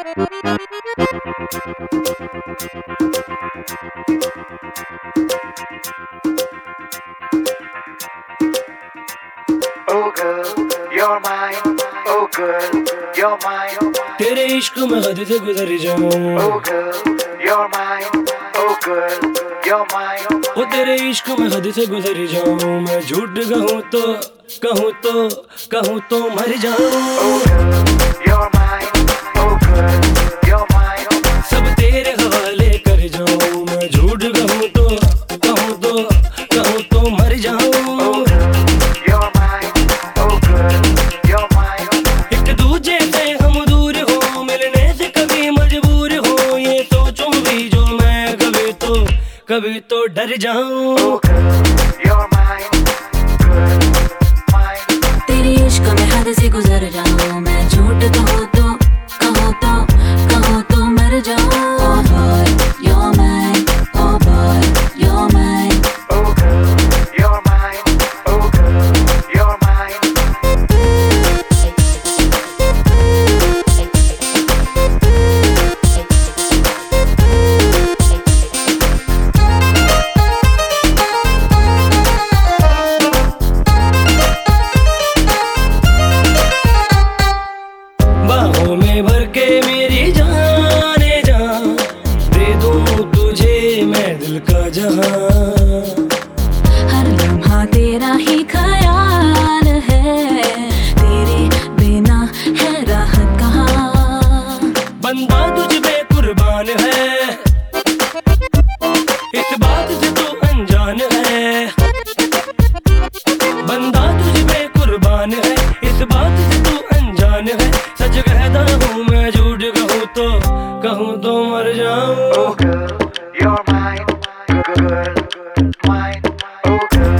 Oh girl, you're mine. Oh girl, you're mine. तेरे इश्क में हद से गुजर जाऊँ Oh girl, you're mine. Oh girl, you're mine. वो तेरे इश्क में हद से गुजर जाऊँ मैं झूठ कहूँ तो कहूँ तो कहूँ तो मर जाऊँ oh girl, you're mine. एक दूजे से हम दूर हो मिलने से कभी मजबूर हो। ये सोचूं भी जो मैं कभी तो कभी तो डर जाऊँ। मेरी जाने जा दे दूँ तुझे मैं दिल का जहाँ हर लम्हा तेरा ही ख्याल है तेरे बिना है राहत कहाँ? बंदा तुझ पे कुर्बान है इस बात से तो अनजान है। बंदा तुझ पे कुर्बान है। broken.